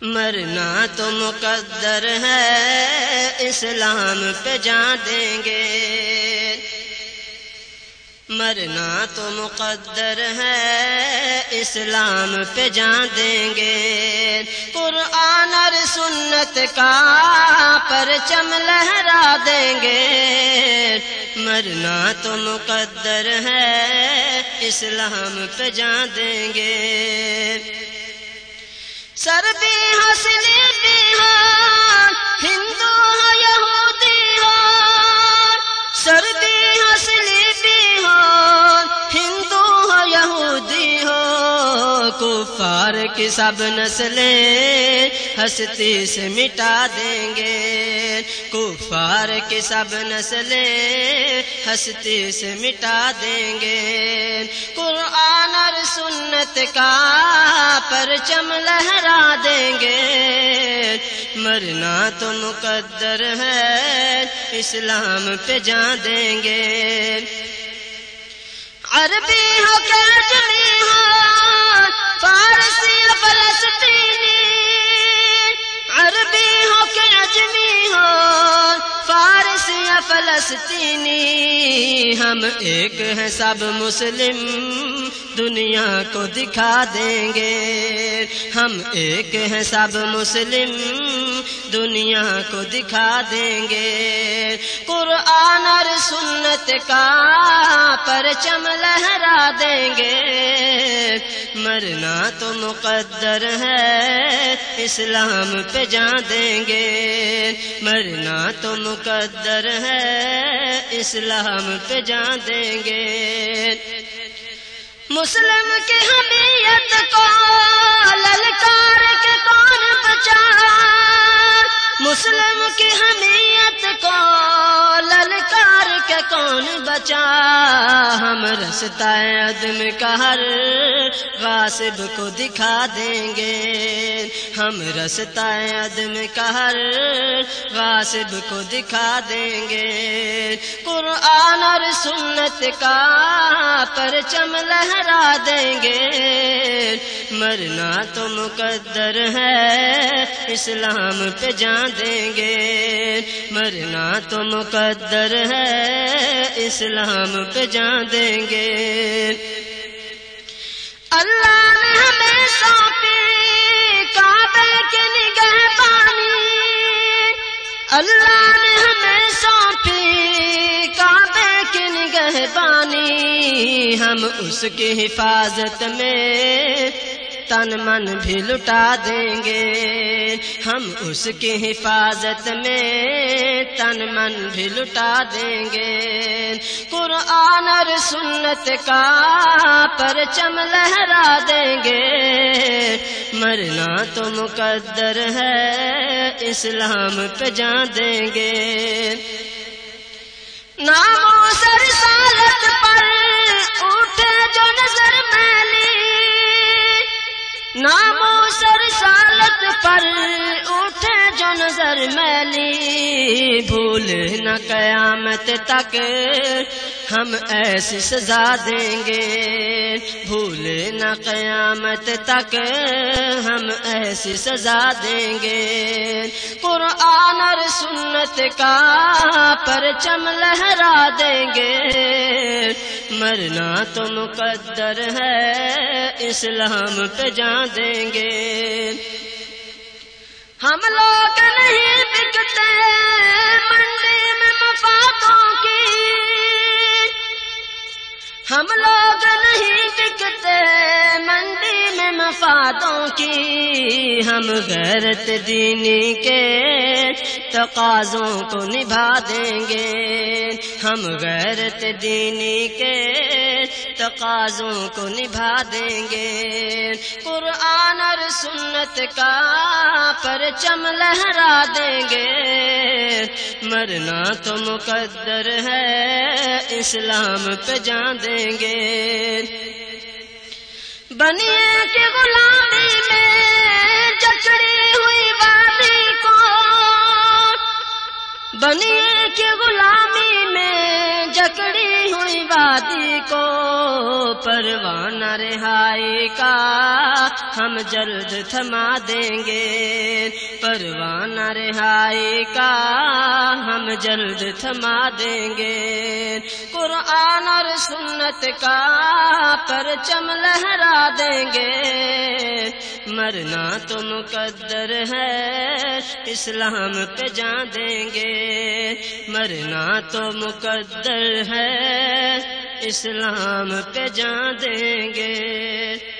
مرنا تو مقدر ہے، اسلام پہ جان دیں گے۔ مرنا تو مقدر ہے، اسلام پہ جان دیں گے۔ قرآن اور سنت کا پرچم لہرا دیں گے۔ مرنا تو مقدر ہے، اسلام پہ جان دیں گے۔ سردی حسلی بھی ہندو یہودی ہار سردی حسلی بھی ہندو یہودی کفار کی سب نسلیں ہستی سے مٹا دیں گے۔ کفار کی سب نسلیں ہستی سے مٹا دیں گے۔ قرآن اور سنت کا پرچم لہرا دیں گے۔ مرنا تو مقدر ہے، اسلام پہ جان دیں گے۔ عربی ہو کیجمی ہو فلسطینی۔ ہم ایک ہیں سب مسلم۔ دنیا کو دکھا دیں گے۔ ہم ایک ہیں سب مسلم۔ دنیا کو دکھا دیں گے۔ قرآن اور سنت کا پرچم لہرا دیں گے۔ مرنا تو مقدر ہے، اسلام پہ جان دیں گے۔ مرنا تو مقدر ہے، اسلام پہ جان دیں گے۔ مسلم کی حمیت کو للکار کے کون بچا مسلم کی حمیت کو کون بچا؟ ہم رستا عدم کا ہر غاصب کو دکھا دیں گے۔ ہم رستا عدم کا ہر غاصب کو دکھا دیں گے۔ قرآن اور سنت کا پرچم لہرا دیں گے۔ مرنا تو مقدر ہے اسلام پہ جان دیں گے۔ مرنا تو مقدر ہے، اسلام پہ جان دیں گے۔ اللہ نے ہمیں سونپی، کعبے کے نگہ پانی اللہ نے ہمیں سونپی، کعبے کی نگہ بانی۔ ہم اس کی حفاظت میں تن من بھی لٹا دیں گے۔ ہم اس کی حفاظت میں تن من بھی لٹا دیں گے۔ قرآن اور سنت کا پرچم لہرا دیں گے۔ مرنا تو مقدر ہے، اسلام پہ جان دیں گے۔ نام سر سالت نام سر سالت پر نظر میلی بھول نہ قیامت تک ہم ایسی سزا دیں گے۔ بھول نہ قیامت تک ہم ایسی سزا دیں گے۔ قرآن اور سنت کا پرچم لہرا دیں گے۔ مرنا تو مقدر ہے اسلام پہ جان دیں گے۔ ہم لوگ نہیں بکتے منڈی میں مفادوں کی۔ ہم لوگ نہیں بکتے منڈی مفادوں کی، ہم غیرت دینی کے تقاضوں کو نبھا دیں گے۔ ہم غیرت دینی کے تقاضوں کو نبھا دیں گے۔ قرآن اور سنت کا پرچم لہرا دیں گے۔ مرنا تو مقدر ہے، اسلام پہ جان دیں گے۔ بنیے کے غلامی میں جچڑی ہوئی وادی کو۔ بنیے کے غلامی میں جکڑی ہوئی وادی کو، پروانہ رہائی کا ہم جلد تھما دیں گے۔ پروانہ رہائی کا ہم جلد تھما دیں گے۔ قرآن اور سنت کا پرچم لہرا دیں گے۔ مرنا تو مقدر ہے، اسلام پہ جان دیں گے۔ مرنا تو مقدر ہے، اسلام پہ جان دیں گے۔